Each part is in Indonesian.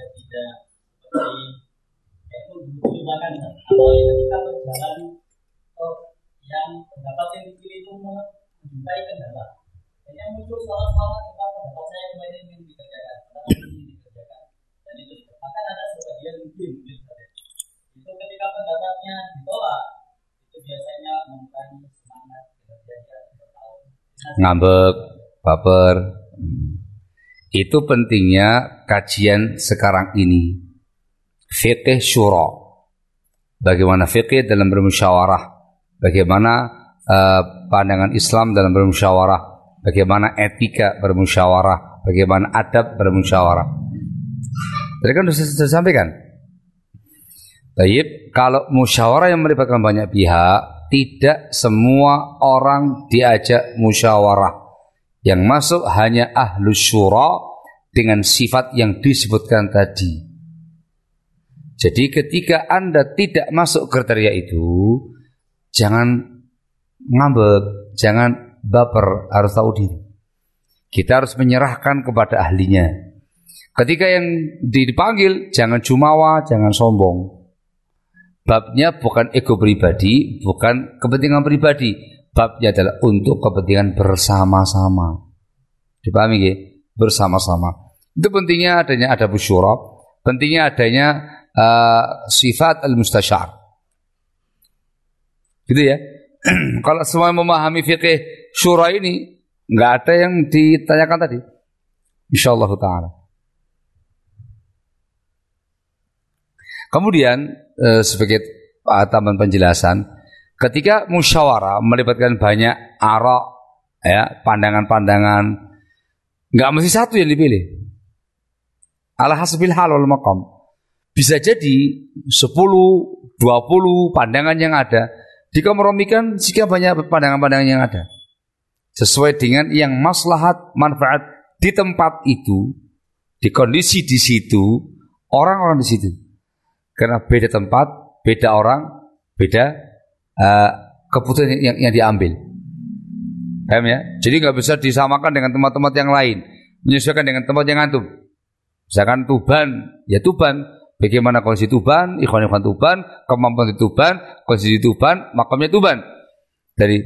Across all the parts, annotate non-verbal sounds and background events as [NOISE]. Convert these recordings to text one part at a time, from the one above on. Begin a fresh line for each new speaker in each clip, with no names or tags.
ketidak seperti bahkan atau ketika berjalan oh, yang pendapat yang dipilih itu menjumpai kendala. Muncul tentang pendapat saya kemarin ingin dikerjakan, pendapat ini dikerjakan. Dan itu bahkan ada itu ketika pendapatnya ditolak itu biasanya mengurangi semangat bekerja
ngambek baper itu pentingnya kajian sekarang ini. Fikih syura. Bagaimana fikih dalam bermusyawarah? Bagaimana uh, pandangan Islam dalam bermusyawarah? Bagaimana etika bermusyawarah? Bagaimana adab bermusyawarah? Tadi kan sudah saya sampaikan? Baik, kalau musyawarah yang melibatkan banyak pihak, tidak semua orang diajak musyawarah. Yang masuk hanya ahlu syura dengan sifat yang disebutkan tadi. Jadi ketika Anda tidak masuk kriteria itu, jangan ngambek, jangan baper, harus tahu diri. Kita harus menyerahkan kepada ahlinya. Ketika yang dipanggil, jangan jumawa, jangan sombong. Babnya bukan ego pribadi, bukan kepentingan pribadi. Babnya adalah untuk kepentingan bersama-sama. Dipahami ya? Bersama-sama. Itu pentingnya adanya ada busyura, pentingnya adanya uh, sifat al-mustasyar. Gitu ya. [CLEARS THROAT] Kalau semua memahami fikih syura ini, nggak ada yang ditanyakan tadi. Insyaallah taala. Kemudian eh, sebagai tambahan penjelasan, ketika musyawarah melibatkan banyak arah, ya pandangan-pandangan, nggak mesti satu yang dipilih. Ala hasbil hal. Bisa jadi 10, 20 pandangan yang ada dikompromikan jika banyak pandangan-pandangan yang ada. Sesuai dengan yang maslahat manfaat di tempat itu, di kondisi di situ, orang-orang di situ. Karena beda tempat, beda orang, beda uh, keputusan yang, yang diambil. Paham ya? Jadi nggak bisa disamakan dengan tempat-tempat yang lain. Menyesuaikan dengan tempat yang antum. Misalkan Tuban, ya Tuban. Bagaimana kondisi Tuban, ikhwan ikhwan Tuban, kemampuan di Tuban, kondisi Tuban, makamnya Tuban. Dari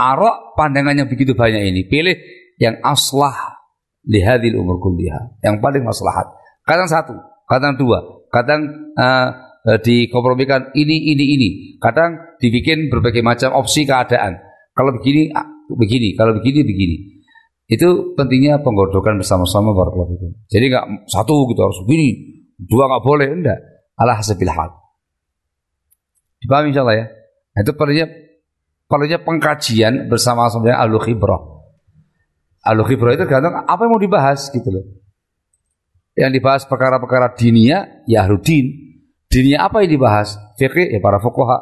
arok pandangan yang begitu banyak ini, pilih yang aslah lihadil umur kuliah, yang paling maslahat. Kadang satu, kadang dua, kadang uh, dikompromikan ini ini ini. Kadang dibikin berbagai macam opsi keadaan. Kalau begini ah, begini. Kalau begini begini. Itu pentingnya penggodokan bersama-sama barakallahu itu jadi nggak satu gitu harus begini. Dua nggak boleh enggak. Allah hasabil hal. Dipahami insyaallah ya? Nah, itu perlunya perlunya pengkajian bersama-sama dengan ahlu khibrah. Ahlu khibrah itu kadang apa yang mau dibahas gitu loh. Yang dibahas perkara-perkara dinia, ya din. Dinia apa yang dibahas? Fikih ya para fuqaha.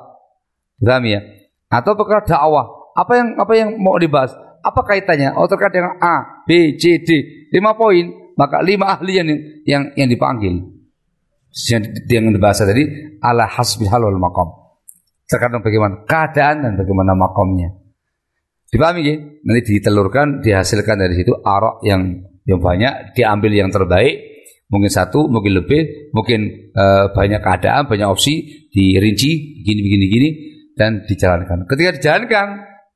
Paham ya? Atau perkara dakwah, apa yang apa yang mau dibahas? Apa kaitannya? Oh terkait dengan A, B, C, D. Lima poin, maka lima ahli yang yang, yang dipanggil. Yang, yang dibahas tadi ala hasbi halul makom. Terkadang bagaimana keadaan dan bagaimana makomnya. Dipahami ya? Nanti ditelurkan, dihasilkan dari situ arok yang yang banyak, diambil yang terbaik, mungkin satu, mungkin lebih, mungkin uh, banyak keadaan, banyak opsi, dirinci, begini, begini, gini, dan dijalankan. Ketika dijalankan,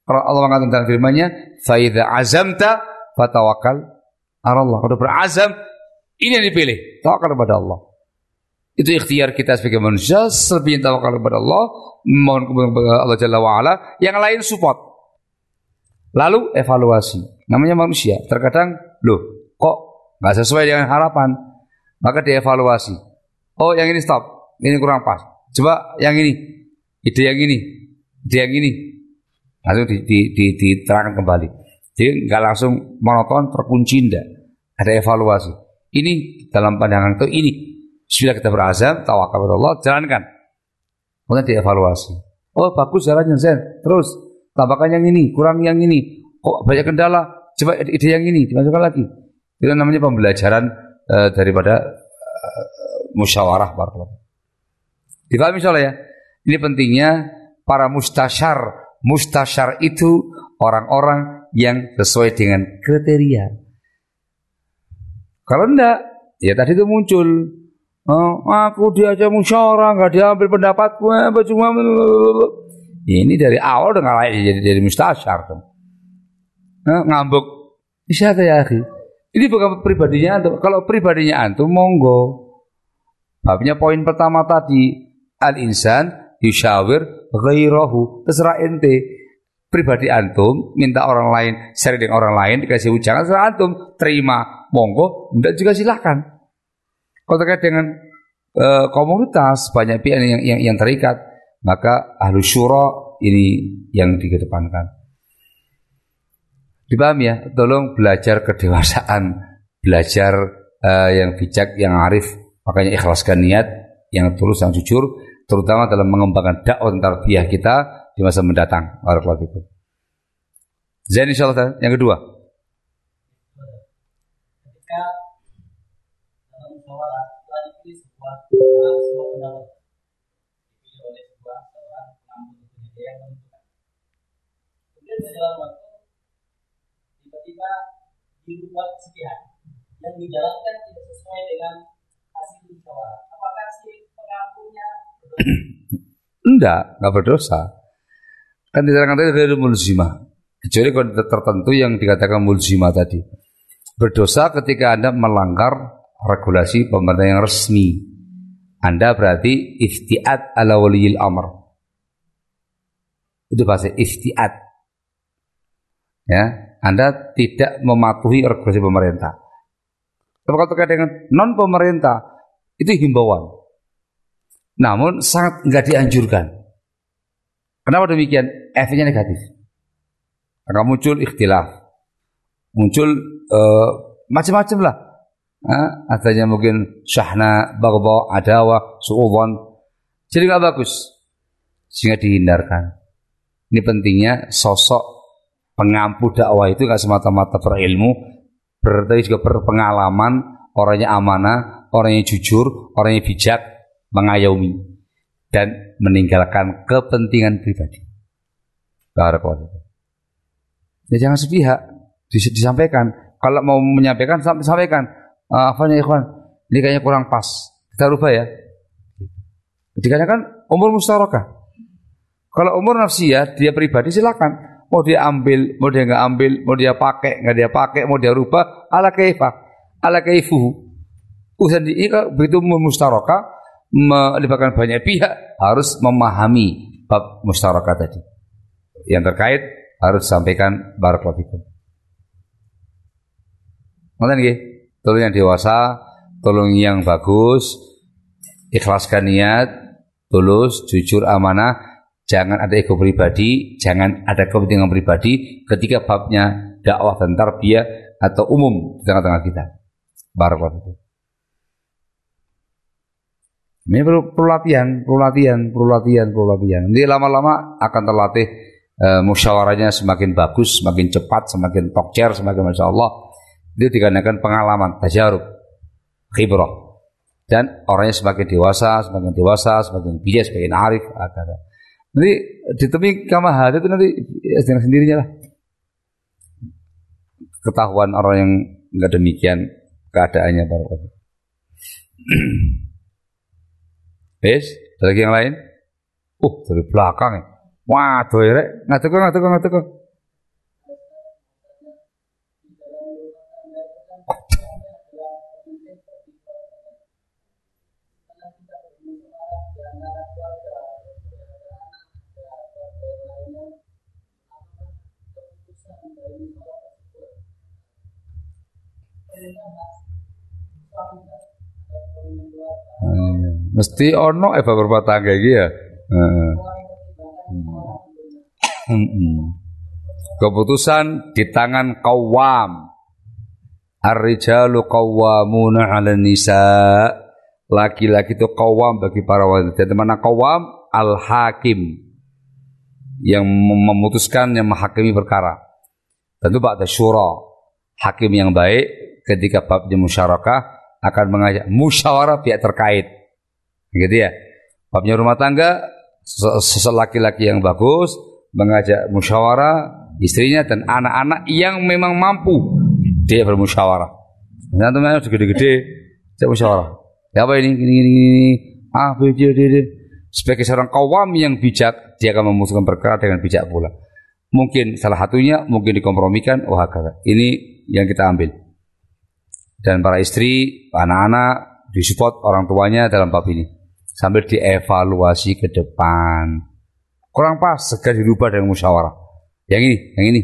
Allah mengatakan dalam firman-Nya, "Faidha azamta fatawakal Allah." Kalau berazam, ini yang dipilih, tawakal kepada Allah. Itu ikhtiar kita sebagai manusia, selebihnya tawakal kepada Allah, mohon kepada Allah Jalla wa'ala, yang lain support. Lalu evaluasi. Namanya manusia. Terkadang, loh, kok nggak sesuai dengan harapan? Maka dievaluasi. Oh, yang ini stop, ini kurang pas. Coba yang ini, ide yang ini, ide yang ini, langsung di, di, di, diterangkan kembali. Jadi nggak langsung monoton terkunci ndak. Ada evaluasi. Ini dalam pandangan itu ini. Sudah kita berazam, tawakal kepada Allah, jalankan. Kemudian dievaluasi. Oh bagus jalannya Zen. Terus tambahkan yang ini, kurang yang ini. Kok banyak kendala? Coba ide yang ini dimasukkan lagi. Itu namanya pembelajaran uh, daripada uh, musyawarah barakallahu. Dipahami soalnya ya? Ini pentingnya para mustasyar. Mustasyar itu orang-orang yang sesuai dengan kriteria. Kalau enggak, ya tadi itu muncul. Oh, aku diajak musyawarah, nggak diambil pendapatku, apa cuma ini dari awal udah nggak jadi jadi mustasyar tuh. Nah, ngambuk, bisa ya akhi. Ini bukan pribadinya antum. Kalau pribadinya antum, monggo. Babnya poin pertama tadi, al-insan yushawir ghairahu. Terserah ente pribadi antum minta orang lain sharing dengan orang lain dikasih ujangan terserah antum terima monggo tidak juga silahkan kalau terkait dengan e, komunitas banyak pihak yang, yang yang terikat maka ahlu syura ini yang dikedepankan dipahami ya tolong belajar kedewasaan belajar e, yang bijak yang arif makanya ikhlaskan niat yang tulus yang jujur terutama dalam mengembangkan dakwah tarbiyah kita di masa mendatang. Barakallahu fikum. Zain insyaallah yang kedua.
Ketika dalam tiba-tiba dibuat kesedihan yang dijalankan tidak sesuai dengan hasil musyawarah. Apakah si pengakunya
Enggak, enggak berdosa. Kan diterangkan tadi dari mulzimah. Kecuali kalau tertentu yang dikatakan mulzimah tadi. Berdosa ketika Anda melanggar regulasi pemerintah yang resmi. Anda berarti iftiat ala waliyil amr. Itu bahasa iftiat. Ya, Anda tidak mematuhi regulasi pemerintah. Tapi kalau terkait dengan non pemerintah, itu himbauan. Namun sangat nggak dianjurkan. Kenapa demikian? Efeknya negatif. Akan muncul ikhtilaf. Muncul uh, macam-macam lah. Uh, adanya mungkin syahna, bagba, adawa, su'udhan. Jadi nggak bagus. Sehingga dihindarkan. Ini pentingnya sosok pengampu dakwah itu nggak semata-mata berilmu, berarti juga berpengalaman, orangnya amanah, orangnya jujur, orangnya bijak, mengayomi dan meninggalkan kepentingan pribadi. Barakallahu. Ya jangan sepihak disampaikan. Kalau mau menyampaikan sampaikan. Apa nih ikhwan? Ini kayaknya kurang pas. Kita rubah ya. Dikarenakan umur musyarakah. Kalau umur nafsiyah dia pribadi silakan. Mau dia ambil, mau dia nggak ambil, mau dia pakai, nggak dia pakai, mau dia rubah, ala kaifah, ala kaifuhu. Usaha ini begitu umur musyarakah, melibatkan banyak pihak harus memahami bab musyarakah tadi. Yang terkait harus sampaikan barakallahu fikum. Ngoten nggih? Tolong yang dewasa, tolong yang bagus, ikhlaskan niat, tulus, jujur, amanah, jangan ada ego pribadi, jangan ada kepentingan pribadi ketika babnya dakwah dan tarbiyah atau umum di tengah-tengah kita. Barakallahu fikum. Ini perlu, perlu latihan, perlu latihan, perlu latihan, perlu latihan. Nanti lama-lama akan terlatih e, musyawarahnya semakin bagus, semakin cepat, semakin tokcer, semakin masya Allah. Itu dikarenakan pengalaman, tajarub, khibrah. Dan orangnya semakin dewasa, semakin dewasa, semakin bijak, semakin arif. Agar. Nanti ditemui kamah itu nanti ya, dengan sendirinya lah. Ketahuan orang yang nggak demikian keadaannya baru. Wis, [CLEARS THROAT] lagi yang lain? Uh, dari belakang ya. Waduh ya. Ngaduk kok, ngaduk ngaduk Mesti ono eva berumah tangga iki ya. Keputusan di tangan kawam. Ar-rijalu qawwamuna 'ala nisa. Laki-laki itu qawwam bagi para wanita. Dan mana qawwam? Al-hakim. Yang memutuskan, yang menghakimi perkara. Tentu ba'da syura. Hakim yang baik ketika babnya musyarakah akan mengajak musyawarah pihak terkait. Gitu ya. Babnya rumah tangga seseorang laki-laki yang bagus mengajak musyawarah istrinya dan anak-anak yang memang mampu dia bermusyawarah. Nah, teman sudah gede-gede, saya musyawarah. Ya apa ini, ini, ini, ini, ah, B, D, D, D. Sebagai seorang kawam yang bijak, dia akan memutuskan perkara dengan bijak pula. Mungkin salah satunya, mungkin dikompromikan, oh kata. Ini yang kita ambil. Dan para istri, anak-anak, disupport orang tuanya dalam bab ini sambil dievaluasi ke depan. Kurang pas, segera dirubah dengan musyawarah. Yang ini, yang ini.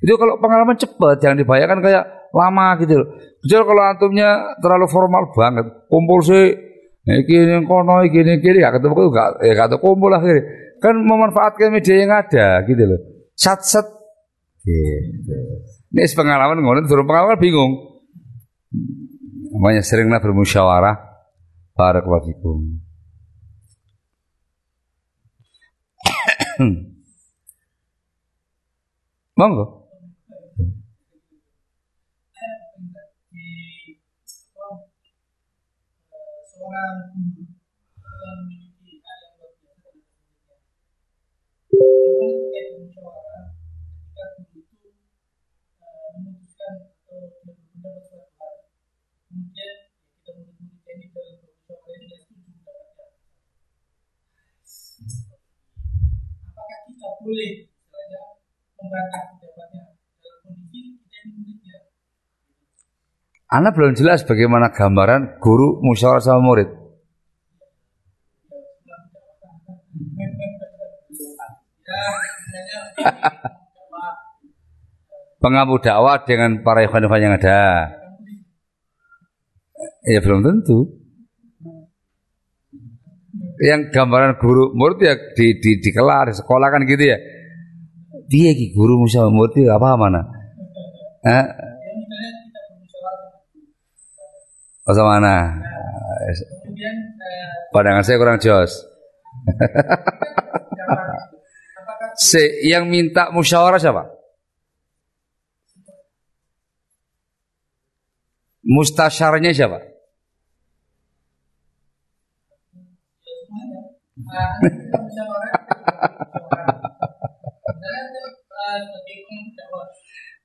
Itu kalau pengalaman cepat, jangan dibayangkan kayak lama gitu loh. Kecuali kalau antumnya terlalu formal banget, kumpul sih, ini kono, gini gini, gak ketemu gak, ya gak kumpul lah. Gitu. Kan memanfaatkan media yang ada gitu loh. Sat sat. Gitu. Ini pengalaman ngono, turun pengalaman bingung. Namanya seringlah bermusyawarah. Barakallahu fikum. Hmm. Monggo.
Boleh muridnya.
Anda belum jelas bagaimana gambaran guru musyawarah sama murid. Pengabu dakwah dengan para ikhwan yang ada. Ya belum tentu yang gambaran guru murid ya di di di kelar sekolah kan gitu ya dia ki guru musa murid itu apa mana eh? Oh mana pandangan saya kurang jos [LAUGHS] Se yang minta musyawarah siapa? Mustasyarnya siapa?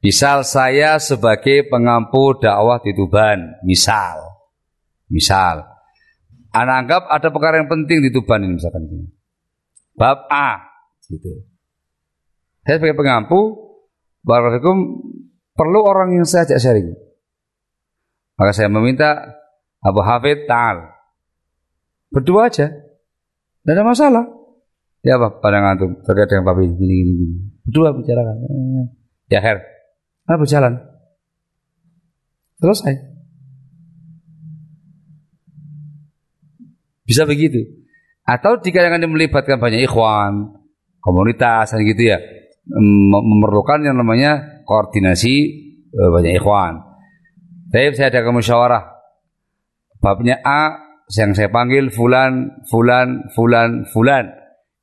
Misal saya sebagai pengampu dakwah di Tuban, misal, misal, Anda anggap ada perkara yang penting di Tuban ini misalkan ini. Bab A, gitu. Saya sebagai pengampu, Barakallahu perlu orang yang saya ajak sharing. Maka saya meminta Abu Hafid Ta'al. Berdua aja. Tidak ada masalah. Ya apa pandangan antum terkait dengan papi gini gini gini. Berdua bicarakan. Ya her. Mana berjalan. Selesai. Bisa begitu. Atau jika yang melibatkan banyak ikhwan, komunitas, dan gitu ya, memerlukan yang namanya koordinasi eh, banyak ikhwan. Tapi saya ada kemusyawarah. Babnya A yang saya panggil fulan, fulan, fulan, fulan.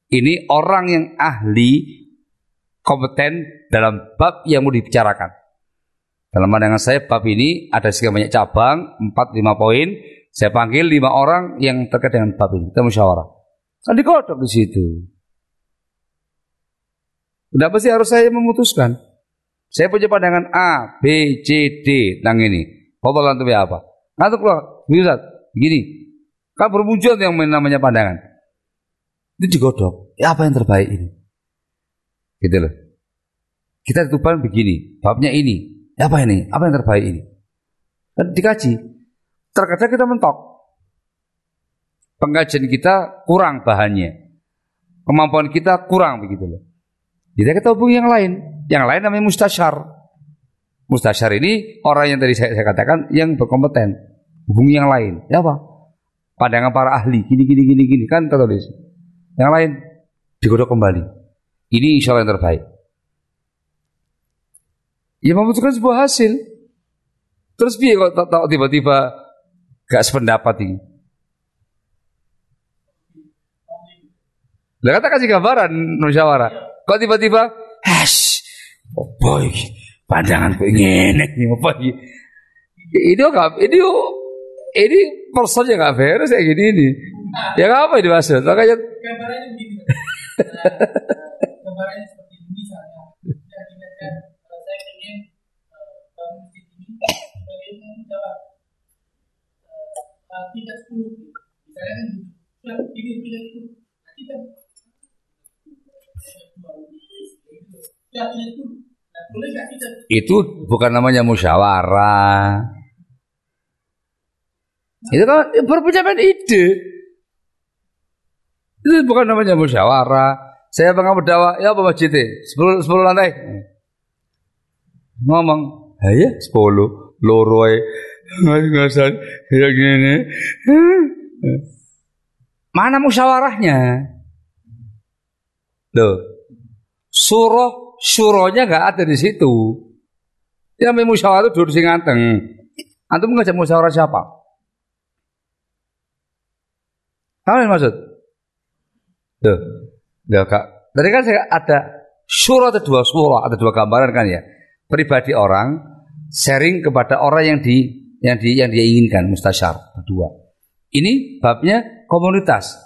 Ini orang yang ahli kompeten dalam bab yang mau dibicarakan. Dalam pandangan saya bab ini ada sekian banyak cabang, 4 5 poin. Saya panggil lima orang yang terkait dengan bab ini. Kita musyawarah. Kan dikodok di situ. Kenapa sih harus saya memutuskan? Saya punya pandangan A, B, C, D tentang ini. Bapak lantai apa? Nanti keluar, begini. Kan bermunculan yang namanya pandangan. Itu digodok. Ya apa yang terbaik ini? Gitu loh. Kita tutupan begini, babnya ini. Ya apa ini? Apa yang terbaik ini? Dan dikaji. Terkadang kita mentok. Pengajian kita kurang bahannya. Kemampuan kita kurang begitu loh. Jadi kita hubungi yang lain. Yang lain namanya mustasyar. Mustasyar ini orang yang tadi saya, saya katakan yang berkompeten. Hubungi yang lain. Ya apa? Pandangan para ahli gini gini gini gini kan tertulis yang lain digodok kembali ini insya Allah yang terbaik ya membutuhkan sebuah hasil Terus piye kok tahu tiba-tiba gak sependapat ini? Lah kata kasih gambaran musyawarah. Kok tiba-tiba, hash, apa ini? Pandangan kok ngene apa ini? Ini kok ini ini personnya gak beres kayak gini ini. Ya apa ini maksud? Makanya
gambarannya begini. Gambarannya seperti ini misalnya. Saya ingin bangun masjid ini sebagai menjawab tiga sepuluh? Misalnya kan sudah ini tiga sepuluh. Nanti sudah tiga sepuluh. Boleh nggak kita
itu bukan namanya musyawarah. Itu kan perbedaan ide. Itu bukan namanya musyawarah. Saya pengen berdakwah, ya apa masjid Sepuluh, sepuluh lantai. Ngomong, ya sepuluh, loroi, ngasan, ya gini. Mana musyawarahnya? Loh, suruh surohnya nggak ada di situ. Yang namanya musyawarah duduk sing anteng. Antum ngajak musyawarah siapa? Apa yang maksud? Tuh, Loh, Kak. Tadi kan saya ada surah ada dua surah, ada dua gambaran kan ya. Pribadi orang sharing kepada orang yang di yang di yang dia inginkan mustasyar berdua. Ini babnya komunitas.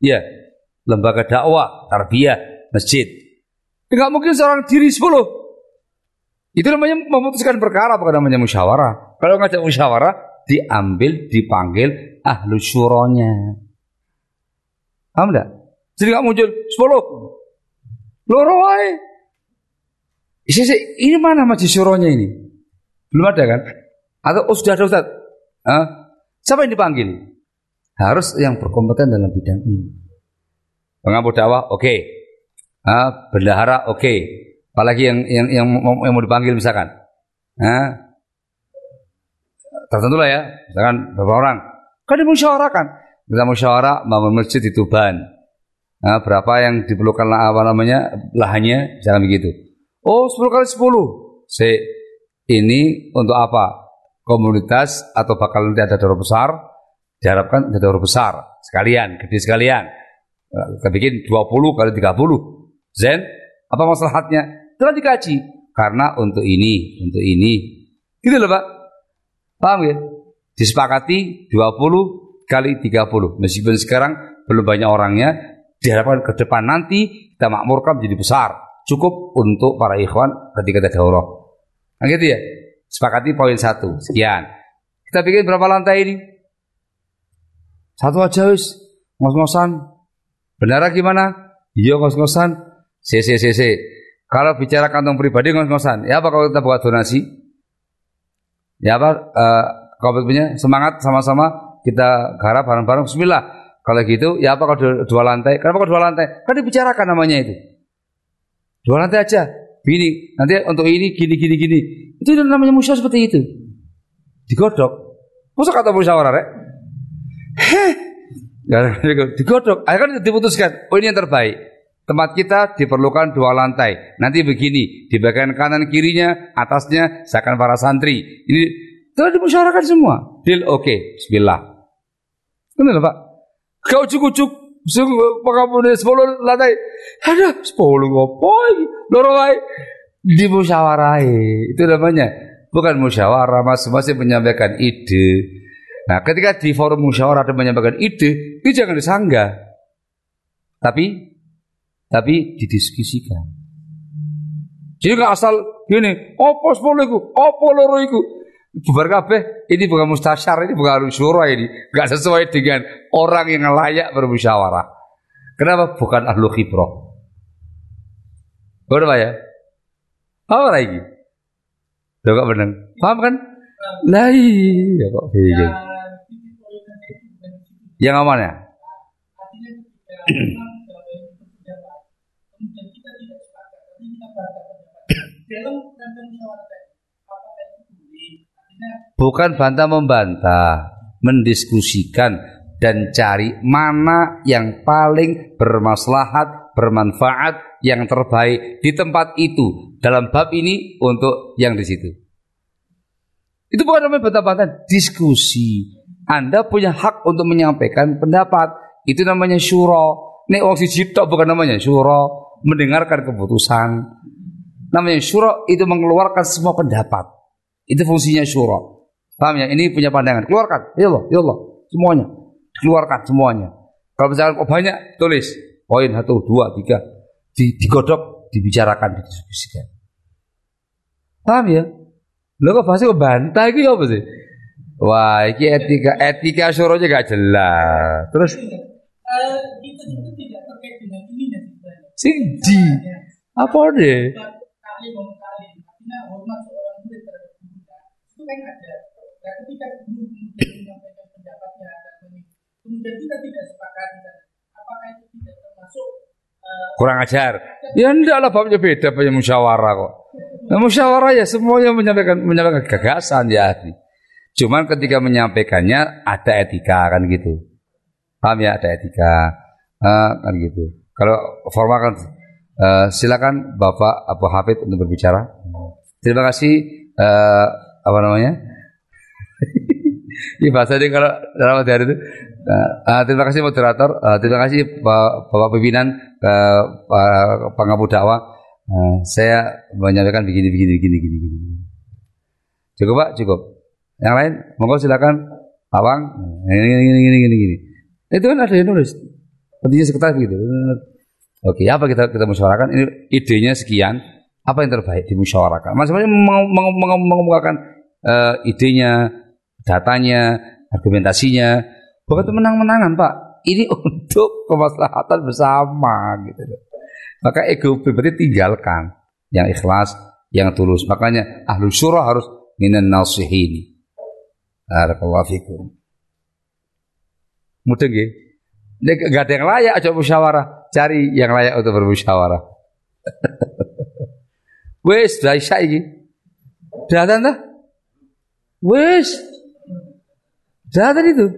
Ya, lembaga dakwah, tarbiyah, masjid. Enggak mungkin seorang diri sepuluh. Itu namanya memutuskan perkara bukan namanya musyawarah. Kalau ngajak musyawarah diambil dipanggil ahlu syuronya. Paham enggak? Jadi nggak muncul sepuluh. Loro wae. Ini mana masjid syuronya ini? Belum ada kan? Atau oh, sudah ada Ustaz? Hah? Siapa yang dipanggil? Harus yang berkompeten dalam bidang ini. Pengampu dakwah, oke. Okay. Ah, bendahara, oke. Okay. Apalagi yang yang yang yang mau dipanggil misalkan. Hah? Tertentu lah ya, misalkan beberapa orang. Kan dimusyawarakan. Kita musyawarah bangun masjid di Tuban. Nah, berapa yang diperlukan apa namanya lahannya, jangan begitu. Oh, 10 kali 10. C. Ini untuk apa? Komunitas atau bakal nanti ada daur besar, diharapkan ada daur besar sekalian, gede sekalian. Kita bikin 20 kali 30. Zen, apa masalahnya? Telah dikaji. Karena untuk ini, untuk ini. Gitu loh, Pak. Paham ya? Disepakati 20 kali 30. Meskipun sekarang belum banyak orangnya, diharapkan ke depan nanti kita makmurkan menjadi besar. Cukup untuk para ikhwan ketika ada daurah. Nah gitu ya. Sepakati poin satu. Sekian. Kita bikin berapa lantai ini? Satu aja wis. Ngos-ngosan. Benar gimana? Iya ngos-ngosan. CC CC. Kalau bicara kantong pribadi ngos-ngosan. Ya apa kalau kita buat donasi? Ya apa? Uh, punya semangat sama-sama kita garap bareng-bareng. Bismillah. Kalau gitu, ya apa kalau dua lantai? Kenapa kalau dua lantai? Kan dibicarakan namanya itu. Dua lantai aja. Gini, nanti untuk ini gini gini gini. Itu namanya musyawarah seperti itu. Digodok. Masa kata musyawarah, rek? Heh. Digodok. Akhirnya kan diputuskan. Oh ini yang terbaik. Tempat kita diperlukan dua lantai. Nanti begini, di bagian kanan kirinya, atasnya, seakan para santri. Ini telah dimusyawarahkan semua. Deal oke, okay. Bismillah. Benar Pak? Kau cukup-cukup pengampun sepuluh lantai. Ada sepuluh ngopoi. Loro wae dimusyawarai. Itu namanya bukan musyawarah, masing-masing menyampaikan ide. Nah, ketika di forum musyawarah ada menyampaikan ide, itu jangan disanggah. Tapi tapi didiskusikan. Jadi nggak asal gini, opo sepuluh iku, opo loro iku. Bubar kabeh, ini bukan mustasyar, ini bukan syura ini. Gak sesuai dengan orang yang layak bermusyawarah. Kenapa? Bukan ahlu khibrah. Berapa ya? Apa lagi? Loh kok bener? Paham kan? Lah iya kok bingung. Yang aman ya? Bukan bantah membantah, mendiskusikan dan cari mana yang paling bermaslahat, bermanfaat, yang terbaik di tempat itu dalam bab ini untuk yang di situ. Itu bukan namanya bantah-bantahan, diskusi. Anda punya hak untuk menyampaikan pendapat. Itu namanya syuro. Ini orang si bukan namanya syuro. Mendengarkan keputusan. Namanya syuro itu mengeluarkan semua pendapat. Itu fungsinya syuro. Paham ya? Ini punya pandangan. Keluarkan. Ya Allah, ya Allah. Semuanya. Keluarkan semuanya. Kalau misalnya kok banyak, tulis. Poin satu, dua, tiga. digodok, dibicarakan, didiskusikan. Paham ya? Lo kok pasti kok bantah iki apa sih? Wah, iki etika etika suruhnya gak jelas. Terus
Eh, itu itu tidak terkait dengan ini dan
sing di apa deh?
Kan ada nah ketika guru kemudian menyampaikan pendapatnya dan kemudian kita tidak sepakat dan apakah itu tidak termasuk eh,
Kurang ajar. Ya enggak lah babnya beda punya musyawarah kok. Nah, musyawarah ya semuanya menyampaikan menyampaikan gagasan ya. Cuman ketika menyampaikannya ada etika kan gitu. Paham ya ada etika Eh, kan gitu. Kalau formal kan eh, silakan Bapak Abu Hafid untuk berbicara. Terima kasih eh, apa namanya? Ini bahasa ini kalau dalam hari itu. Nah, eh, terima kasih moderator, Eh, terima kasih Ba- Bapak pimpinan eh, Pak dakwah. Eh, saya menyampaikan begini, begini, begini, begini, begini. Cukup Pak, cukup. Yang lain, monggo silakan. Awang, ini, gini, gini, gini, gini. Itu kan ada yang nulis. Pentingnya sekretaris begitu. Oke, apa kita kita musyawarahkan? Ini idenya sekian. Apa yang terbaik mau mau- mau- mengemukakan eh, idenya, datanya, argumentasinya. Bukan itu menang-menangan, Pak. Ini [LAUGHS] untuk kemaslahatan bersama gitu. Maka ego pribadi tinggalkan. Yang ikhlas, yang tulus. Makanya ahlu syurah harus minan nasihini. Barakallahu fikum. Mudah nggih? Nek gak ada yang layak aja musyawarah, cari yang layak untuk bermusyawarah. [LAUGHS] Wes, dah isya iki. Dah dah. Wes. Dah tadi itu.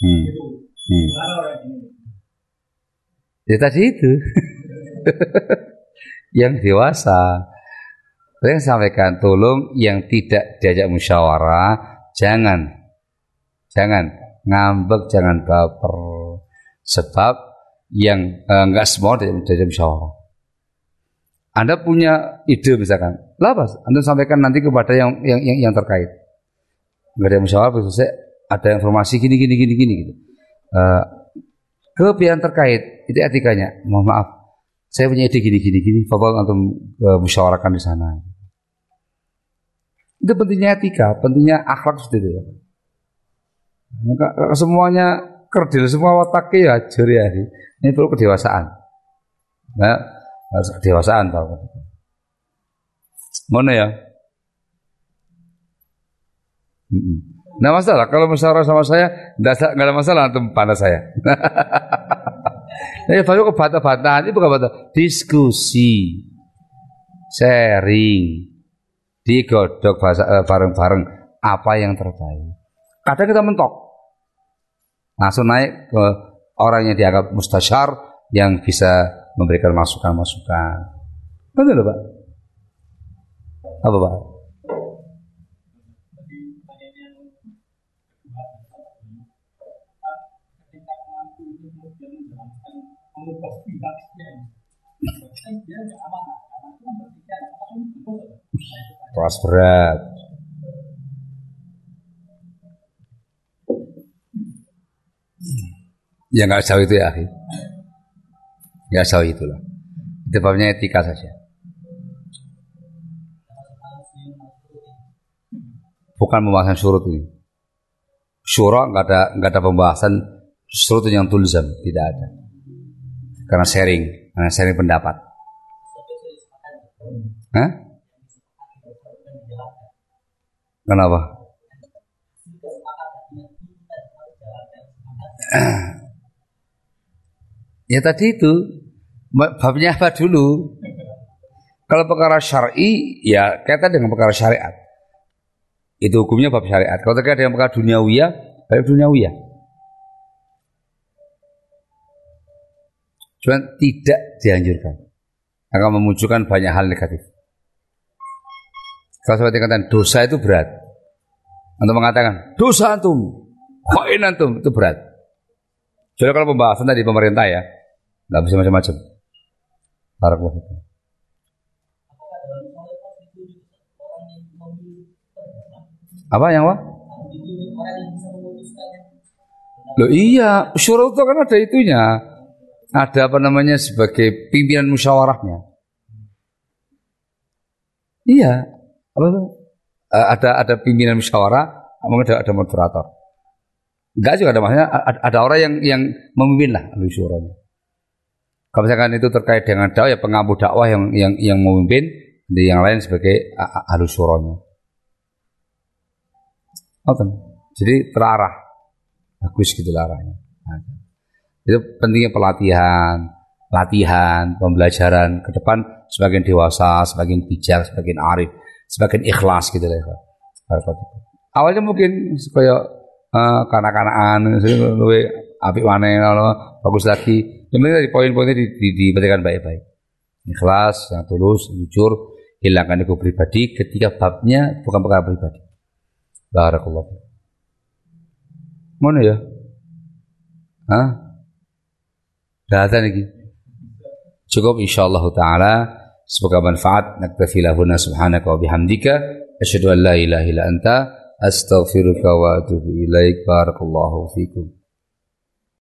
Hmm. Hmm. Ya tadi itu. [LAUGHS] [LAUGHS] yang dewasa. Saya sampaikan tolong yang tidak diajak musyawarah jangan jangan ngambek jangan baper sebab yang eh, enggak semua diajak diajak musyawarah. Anda punya ide misalkan, lapas Anda sampaikan nanti kepada yang yang yang, yang terkait. Enggak ada musyawarah, selesai ada informasi gini gini gini gini gitu. Eh, ke pihak terkait itu etikanya. Mohon maaf, saya punya ide gini gini gini. Bapak untuk eh, musyawarahkan di sana. Itu pentingnya etika, pentingnya akhlak seperti itu ya. Kalau semuanya kerdil semua wataknya ya hajar ya. Ini perlu kedewasaan. Nah, harus kedewasaan tahu. Mana ya? Nggak masalah kalau musyawarah sama saya, nggak ada masalah untuk panas saya. [LAUGHS] Nah, baru ke bantah-bantahan itu bukan bantah, diskusi, sharing, digodok bahasa- eh, bareng-bareng apa yang terbaik. Kadang kita mentok, langsung naik ke orang yang dianggap mustasyar yang bisa memberikan masukan-masukan. Betul loh, Pak? Apa, Pak? Keras berat. Ya nggak jauh itu ya, akhi. Nggak jauh itulah. Itu babnya etika saja. Bukan pembahasan surut ini. Syura nggak ada nggak ada pembahasan surut yang tulzam, tidak ada. Karena sharing, karena sharing pendapat. Hah? Kenapa? Ya tadi itu babnya apa dulu? Kalau perkara syar'i ya kaitan dengan perkara syariat. Itu hukumnya bab syariat. Kalau terkait dengan perkara duniawiyah, bab duniawiyah. Cuma tidak dianjurkan. Akan memunculkan banyak hal negatif. Kalau seperti katakan dosa itu berat. Untuk mengatakan dosa antum, koin antum itu berat. Jadi kalau pembahasan tadi pemerintah ya, nggak bisa macam-macam. Barakallahu Apa yang apa? Loh iya, syuruh itu kan ada itunya. Ada apa namanya sebagai pimpinan musyawarahnya. Iya, apa itu? Eh, ada ada pimpinan musyawarah, mungkin ada, ada moderator. Enggak juga ada maksudnya ada, orang yang yang memimpin lah syurahnya. Kalau misalkan itu terkait dengan dakwah ya pengampu dakwah yang yang yang memimpin, di yang lain sebagai. Ngoten. Jadi terarah. Bagus gitu arahnya. Itu pentingnya pelatihan, latihan, pembelajaran ke depan semakin dewasa, semakin bijak, semakin arif, semakin ikhlas gitu lah. Awalnya mungkin supaya uh, kanak-kanakan, lebih apik mana bagus lagi. Penting dari poin-poinnya di, baik-baik. Ikhlas, yang tulus, jujur, hilangkan ego pribadi ketika babnya bukan perkara pribadi. Barakallah. Mana ya? Hah? Dah lagi. Cukup insyaallah taala semoga manfaat. Naktafi lahuna subhanaka wa bihamdika. Asyhadu an la ilaha illa anta. Astaghfiruka wa atubu ilaik. Barakallahu fikum